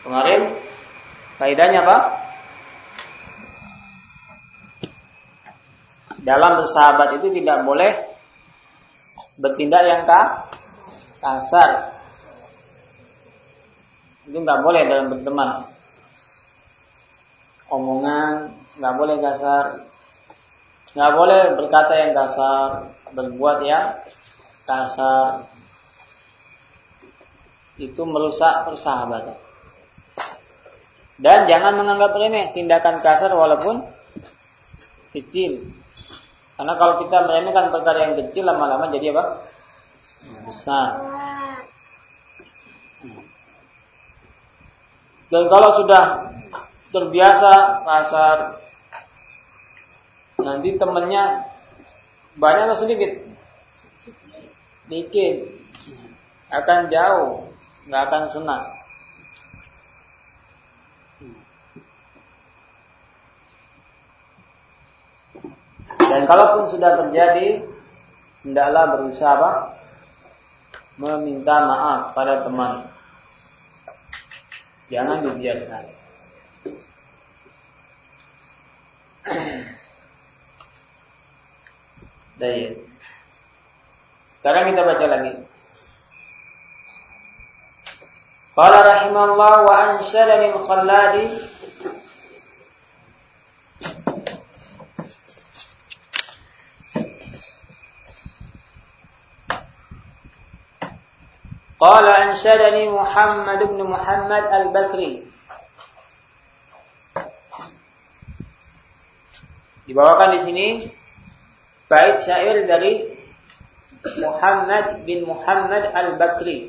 Kemarin faedahnya apa? Dalam bersahabat itu tidak boleh bertindak yang kasar. Itu nggak boleh dalam berteman. Omongan nggak boleh kasar, nggak boleh berkata yang kasar, berbuat yang kasar. Itu merusak persahabatan. Dan jangan menganggap remeh tindakan kasar walaupun kecil. Karena kalau kita meremehkan perkara yang kecil lama-lama jadi apa? Besar. Dan kalau sudah terbiasa kasar, nanti temennya banyak atau sedikit? Dikit. Akan jauh, nggak akan senang. Dan kalaupun sudah terjadi, hendaklah berusaha? Meminta maaf pada teman. Jangan dibiarkan. Baik. Sekarang kita baca lagi. Qala rahimallah wa ansyadani al-Khalladi Qala ansyadani Muhammad bin Muhammad Al-Bakri. Dibawakan di sini bait syair dari Muhammad bin Muhammad Al-Bakri.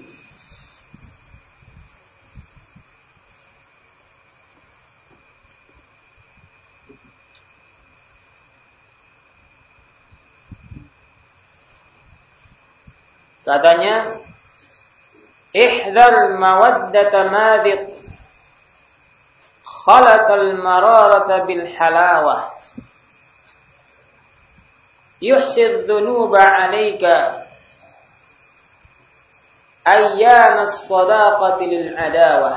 Katanya احذر مودة ماذق. خلط المرارة بالحلاوة. يحصي الذنوب عليك. أيام الصداقة للعداوة.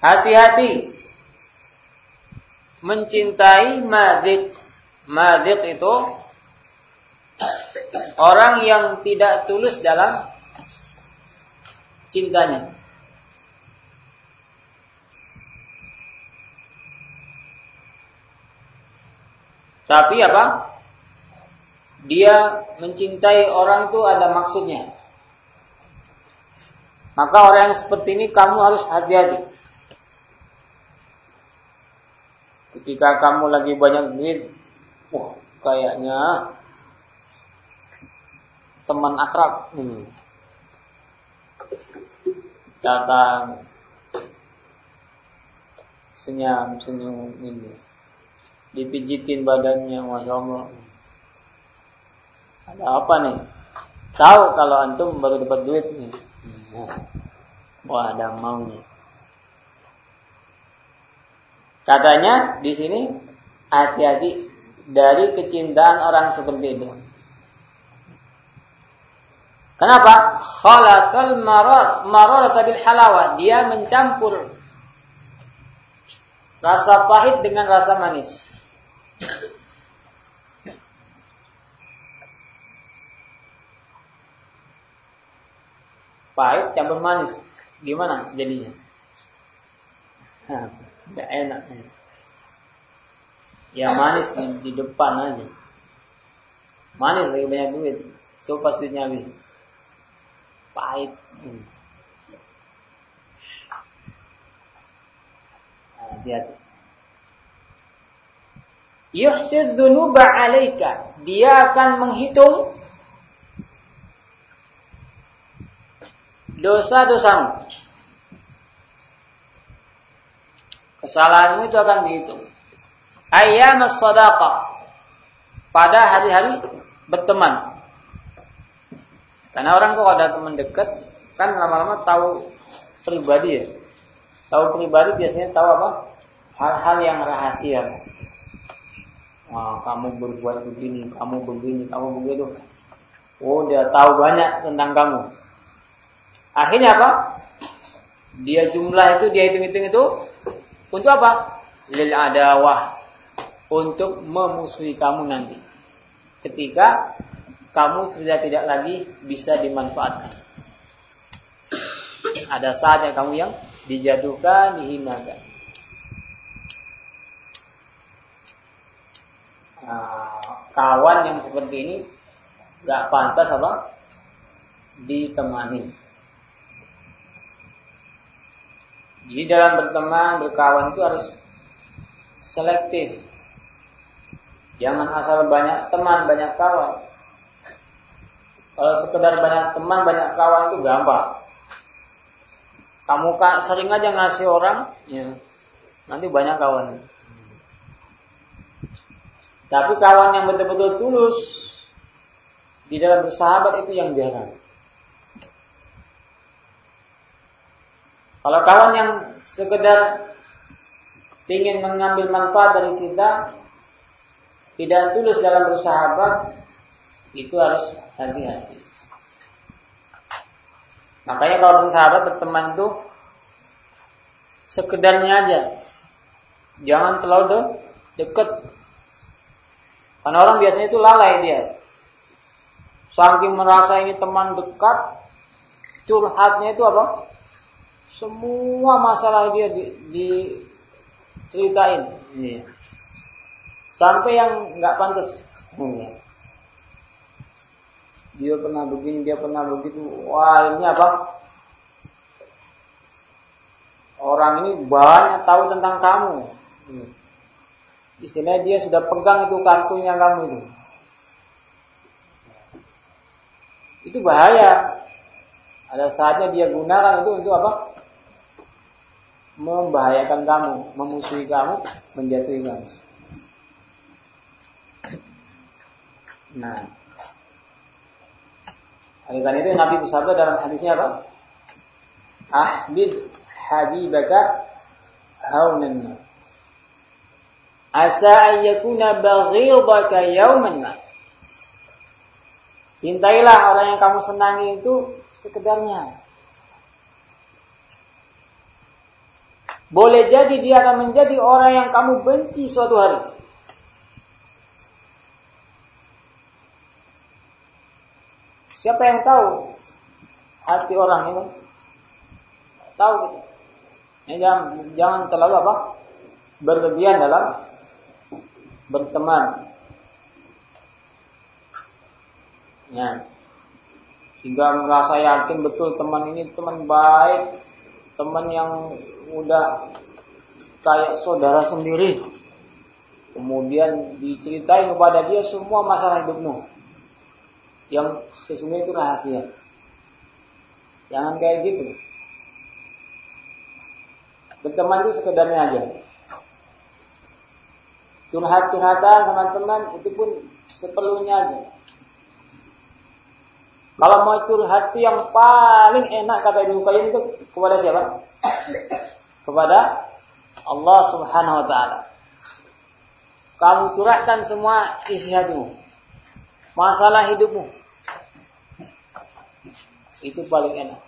Hati-hati mencintai madik. Madik itu orang yang tidak tulus dalam cintanya. Tapi apa? Dia mencintai orang itu ada maksudnya. Maka orang yang seperti ini kamu harus hati-hati. Ketika kamu lagi banyak duit, wah kayaknya teman akrab. Hmm. datang. Senyum senyum ini. Dipijitin badannya masya allah. Ada apa nih? Tahu kalau antum baru dapat duit nih. Wah ada maunya katanya di sini hati-hati dari kecintaan orang seperti itu Kenapa? Khalaqal marar marar bil halawah. Dia mencampur rasa pahit dengan rasa manis. Pahit campur manis. Gimana jadinya? Tidak enak. Ya manis di, di depan aja. Manis lagi banyak duit. Coba duitnya habis pahit. Hati-hati. Yuhsid alaika. Dia akan menghitung dosa-dosamu. Kesalahanmu itu akan dihitung. Ayyam sadaqah. Pada hari-hari berteman. Karena orang kok ada teman dekat kan lama-lama tahu pribadi ya. Tahu pribadi biasanya tahu apa? Hal-hal yang rahasia. Wah, kamu berbuat begini, kamu begini, kamu begitu. Oh, dia tahu banyak tentang kamu. Akhirnya apa? Dia jumlah itu dia hitung-hitung itu untuk apa? Lil adawah. Untuk memusuhi kamu nanti. Ketika kamu sudah tidak lagi bisa dimanfaatkan. Ada saatnya kamu yang dijatuhkan, dihinakan. Nah, kawan yang seperti ini nggak pantas apa ditemani. Jadi dalam berteman, berkawan itu harus selektif. Jangan asal banyak teman, banyak kawan. Kalau sekedar banyak teman, banyak kawan itu gampang. Kamu kan sering aja ngasih orang, ya, nanti banyak kawan. Tapi kawan yang betul-betul tulus, di dalam bersahabat itu yang jarang. Kalau kawan yang sekedar ingin mengambil manfaat dari kita, tidak tulus dalam bersahabat, itu harus hati-hati. Makanya kalau bersahabat berteman itu sekedarnya aja, jangan terlalu de deket. Karena orang biasanya itu lalai dia, Saking merasa ini teman dekat, curhatnya itu apa? Semua masalah dia di, diceritain. Iya. Sampai yang nggak pantas. Hmm. Dia pernah begini, dia pernah begitu. Wah, ini apa? Orang ini banyak tahu tentang kamu. Hmm. Istilahnya dia sudah pegang itu kartunya kamu itu. itu bahaya. Ada saatnya dia gunakan itu untuk apa? Membahayakan kamu, memusuhi kamu, menjatuhi kamu. Nah, oleh karena itu Nabi bersabda dalam hadisnya apa? Ahbib habibaka haunan Asa ayyakuna baghidaka yawman Cintailah orang yang kamu senangi itu sekedarnya. Boleh jadi dia akan menjadi orang yang kamu benci suatu hari. Siapa yang tahu hati orang ini? Tahu gitu. Ini jangan, jangan terlalu apa? Berlebihan dalam berteman. Ya. Hingga merasa yakin betul teman ini teman baik, teman yang udah kayak saudara sendiri. Kemudian diceritain kepada dia semua masalah hidupmu. Yang sesungguhnya itu rahasia. Jangan kayak gitu. Berteman itu sekedarnya aja. Curhat-curhatan sama teman itu pun seperlunya aja. Kalau mau curhat itu yang paling enak kata Ibnu Qayyim itu kepada siapa? kepada Allah Subhanahu wa taala. Kamu curahkan semua isi hatimu. Masalah hidupmu. Itu paling enak.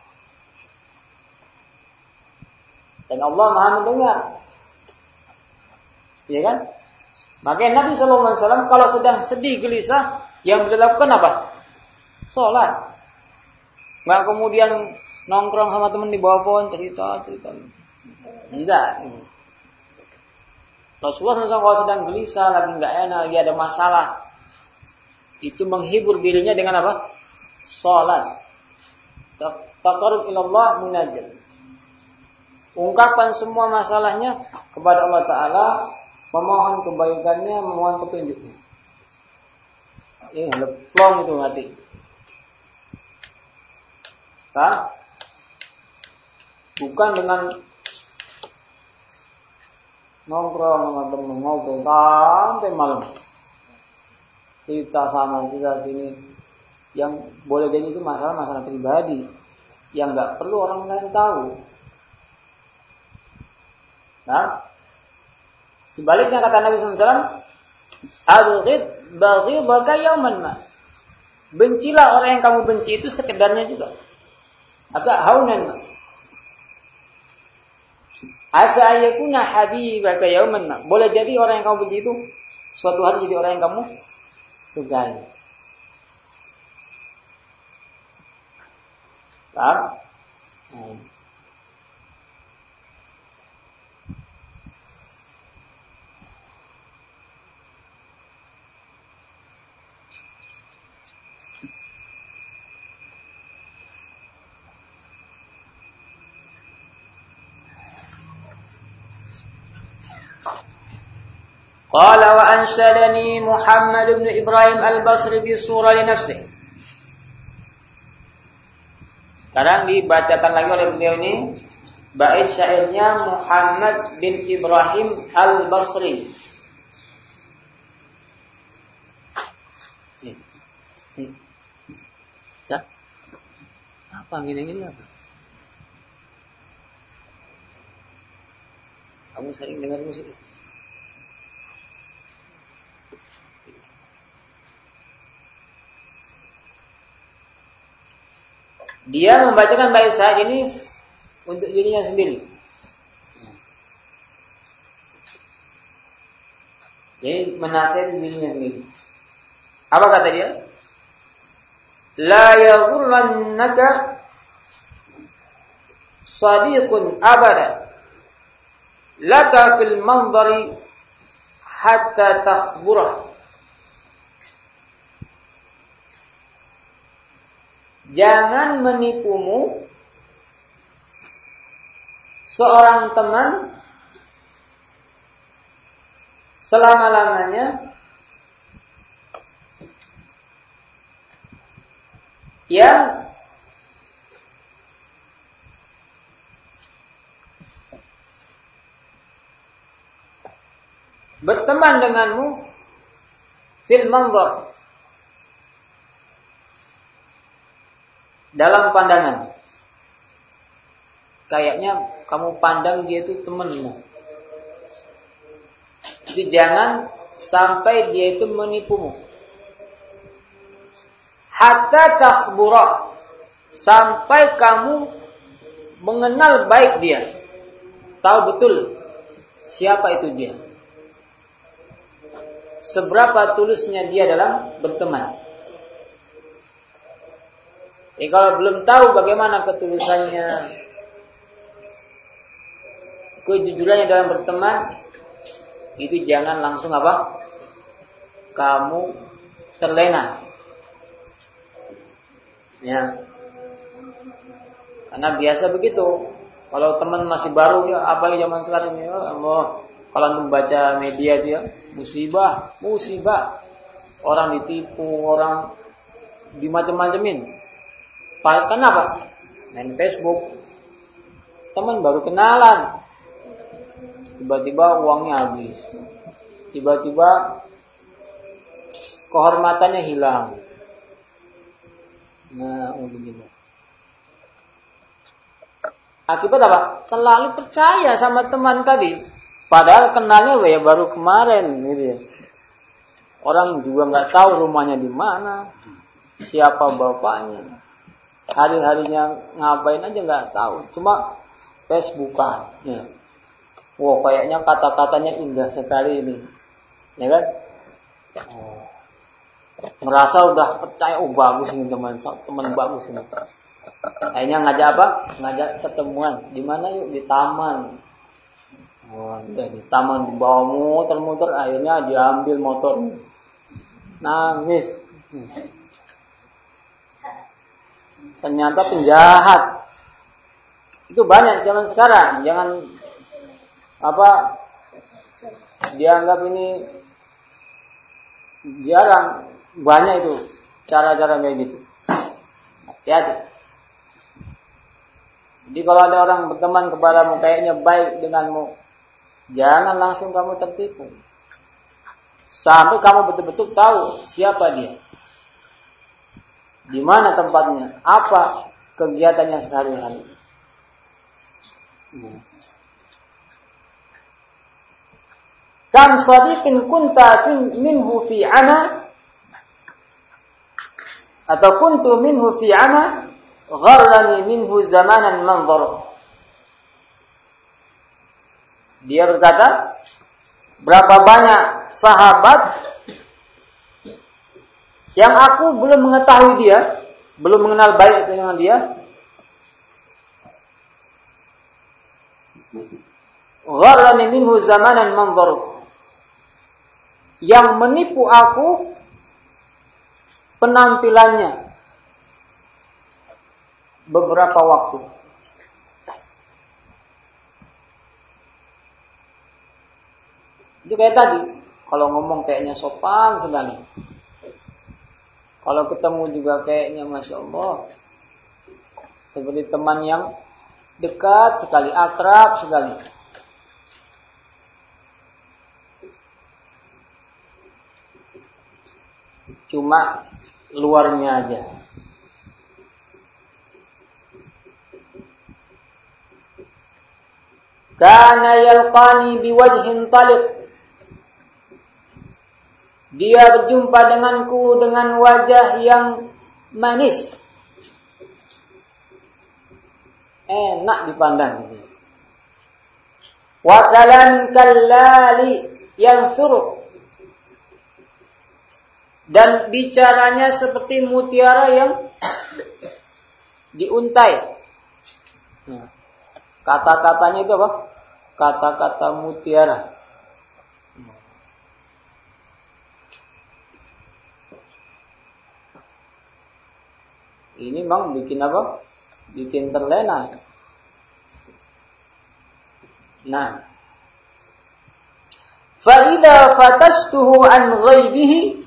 Dan Allah Maha mendengar. Iya kan? Makanya Nabi Shallallahu Alaihi Wasallam kalau sedang sedih gelisah, yang beliau lakukan apa? sholat. Nggak kemudian nongkrong sama temen di bawah pohon cerita cerita. Enggak. Rasulullah SAW kalau sedang gelisah, lagi nggak enak, lagi ada masalah, itu menghibur dirinya dengan apa? Sholat. Takarub ilallah munajat. Ungkapkan semua masalahnya kepada Allah Ta'ala, memohon kebaikannya, memohon petunjuknya. Ini leplong itu hati. Hah? Bukan dengan nongkrong sama temen ngobrol sampai malam. Kita sama kita sini yang boleh jadi itu masalah-masalah pribadi yang nggak perlu orang lain tahu. Nah, sebaliknya kata Nabi SAW, Abghid baghidaka yawman ma. Bencilah orang yang kamu benci itu sekedarnya juga. Agak haunan. Asa ayakuna habibaka yauman. Boleh jadi orang yang kamu benci itu suatu hari jadi orang yang kamu sukai. Hmm. قال وأنشدني محمد بن إبراهيم البصري بصورة لنفسه Sekarang dibacakan lagi oleh beliau ini bait syairnya Muhammad bin Ibrahim Al-Basri. Ya. Apa gini-gini apa? Kamu sering dengar musik? Dia membacakan bait syair ini untuk dirinya sendiri. Jadi menasihati dirinya sendiri. Apa kata dia? La yaghurrannaka sadiqun abada laka fil manzari hatta takhburah Jangan menipumu. Seorang teman selama-lamanya yang berteman denganmu fil manzar dalam pandangan. Kayaknya kamu pandang dia itu temanmu. Jadi jangan sampai dia itu menipumu. Hatta takhburah sampai kamu mengenal baik dia. Tahu betul siapa itu dia. Seberapa tulusnya dia dalam berteman. Jadi kalau belum tahu bagaimana ketulusannya, kejujurannya dalam berteman, itu jangan langsung apa? Kamu terlena. Ya. Karena biasa begitu. Kalau teman masih baru ya, apalagi zaman sekarang ya, mau kalau membaca media dia musibah, musibah. Orang ditipu, orang dimacam-macamin. Kenapa? Main Facebook. Teman baru kenalan. Tiba-tiba uangnya habis. Tiba-tiba kehormatannya hilang. Nah, begini. Akibat apa? Terlalu percaya sama teman tadi. Padahal kenalnya ya baru kemarin gitu ya. Orang juga nggak tahu rumahnya di mana, siapa bapaknya hari-harinya ngapain aja nggak tahu. Cuma Facebookan ya. Wow kayaknya kata-katanya indah sekali ini ya kan? Merasa udah percaya oh bagus ini teman teman bagus ini. Akhirnya ngajak apa? Ngajak ketemuan. Di mana yuk? Di taman. Oh, di taman dibawa muter-muter akhirnya diambil motor. Nangis ternyata penjahat. Itu banyak zaman sekarang. Jangan apa dianggap ini jarang banyak itu cara-cara kayak gitu. Hati-hati. Jadi kalau ada orang berteman kepadamu kayaknya baik denganmu, jangan langsung kamu tertipu. Sampai kamu betul-betul tahu siapa dia. Di mana tempatnya? Apa kegiatannya sehari-hari? Kam sadiqin kunta minhu fi ana atau kuntu minhu fi ama gharrani minhu zamanan manzar. Dia berkata, berapa banyak sahabat yang aku belum mengetahui dia, belum mengenal baik dengan dia. Gharrani minhu zamanan manzar. Yang menipu aku penampilannya beberapa waktu. Itu kayak tadi, kalau ngomong kayaknya sopan sekali. Kalau ketemu juga kayaknya Masya Allah. Seperti teman yang dekat sekali, akrab sekali. Cuma luarnya aja. Kana yalqani biwajhin taliq dia berjumpa denganku dengan wajah yang manis. Enak dipandang gitu. Wa kallali yang suruh. Dan bicaranya seperti mutiara yang diuntai. Nah, kata-katanya itu apa? Kata-kata mutiara. Ini memang bikin apa? Bikin terlena. Nah. Fa'idha fatastuhu an ghaibihi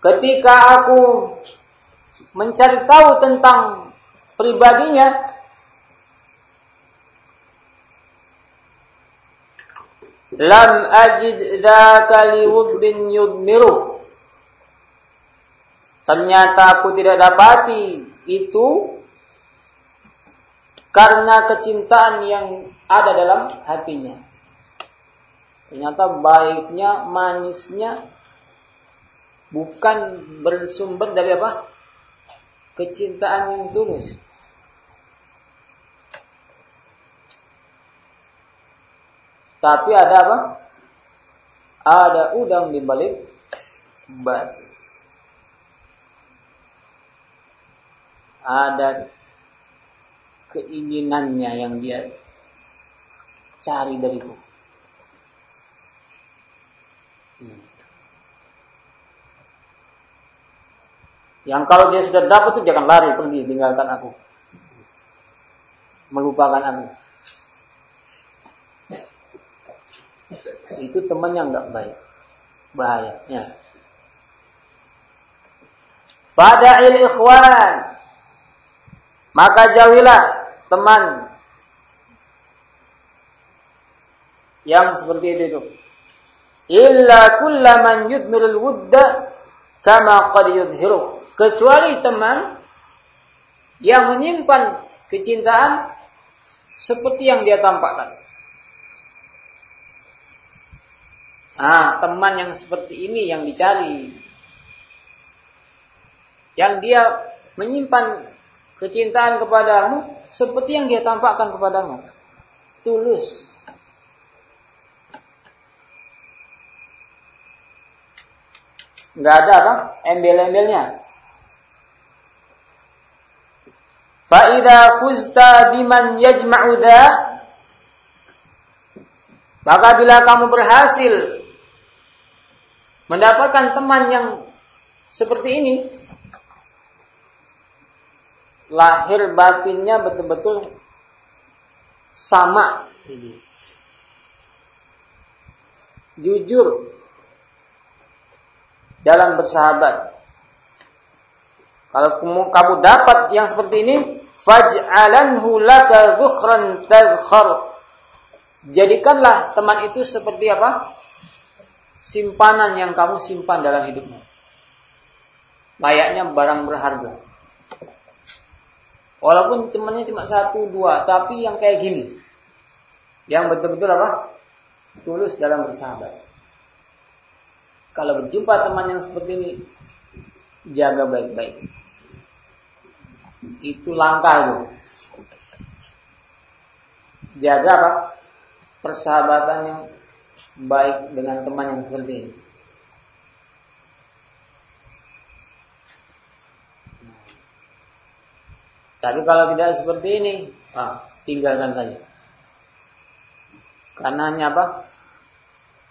Ketika aku mencari tahu tentang pribadinya, lam ajid dzaka liwuddin yudmiru Ternyata aku tidak dapati itu karena kecintaan yang ada dalam hatinya. Ternyata baiknya, manisnya bukan bersumber dari apa? Kecintaan yang tulus. Tapi ada apa? Ada udang di balik batu. Ada keinginannya yang dia cari dariku. Hmm. Yang kalau dia sudah dapat itu jangan lari pergi tinggalkan aku. Melupakan aku. Itu teman yang nggak baik. Bahaya. Ya. Fada'il ikhwan maka jauhilah teman yang seperti itu itu. Illa kullaman yudmirul wudda kama qad yudhiru. Kecuali teman yang menyimpan kecintaan seperti yang dia tampakkan. Ah, teman yang seperti ini yang dicari. Yang dia menyimpan kecintaan kepadamu seperti yang dia tampakkan kepadamu. Tulus. Enggak ada apa? Embel-embelnya. Fa'idha fuzta biman yajma'u Maka bila kamu berhasil mendapatkan teman yang seperti ini, lahir batinnya betul-betul sama ini. Jujur dalam bersahabat. Kalau kamu dapat yang seperti ini, faj'alanhu laka dhukhran tadkhar. Jadikanlah teman itu seperti apa? Simpanan yang kamu simpan dalam hidupmu. Layaknya barang berharga. Walaupun temannya cuma satu dua, tapi yang kayak gini, yang betul-betul apa? Tulus dalam bersahabat. kalau berjumpa teman yang seperti ini jaga baik-baik. Itu langkah itu. Jaga apa? Persahabatan yang baik dengan teman yang seperti ini. Tapi kalau tidak seperti ini, ah, tinggalkan saja. Karena hanya apa?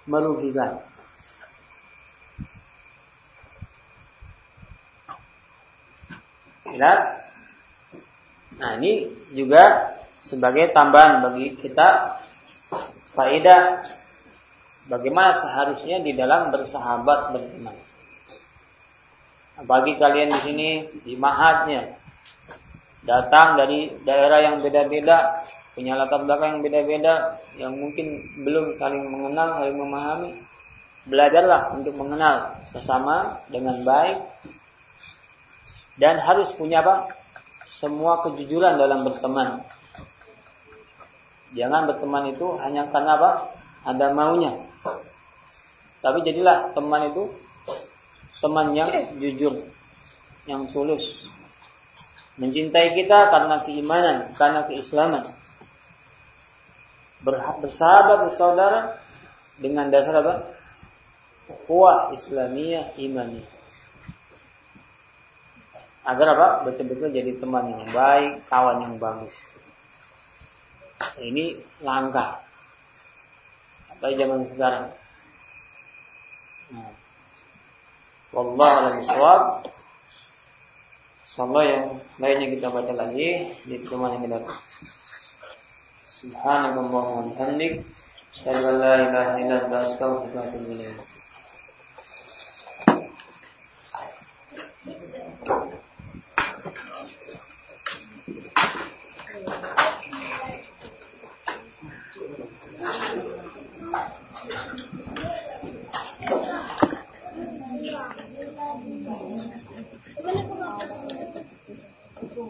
Merugikan. Jelas? Nah ini juga sebagai tambahan bagi kita faedah bagaimana seharusnya di dalam bersahabat berteman. Bagi kalian di sini di mahatnya datang dari daerah yang beda-beda, punya latar belakang yang beda-beda, yang mungkin belum saling mengenal, saling memahami, belajarlah untuk mengenal sesama dengan baik dan harus punya apa? Semua kejujuran dalam berteman. Jangan berteman itu hanya karena apa? Ada maunya. Tapi jadilah teman itu teman yang jujur, yang tulus, mencintai kita karena keimanan, karena keislaman. Bersahabat bersaudara dengan dasar apa? Ukhuwah Islamiyah imani. Agar apa? Betul-betul jadi teman yang baik, kawan yang bagus. Ini langkah. Apa zaman sekarang. Nah. Wallahu a'lam Insyaallah yang lainnya kita baca lagi di pertemuan yang datang. Subhanallah wa bihamdik, asyhadu an la ilaha illa anta astaghfiruka wa atubu ilaik.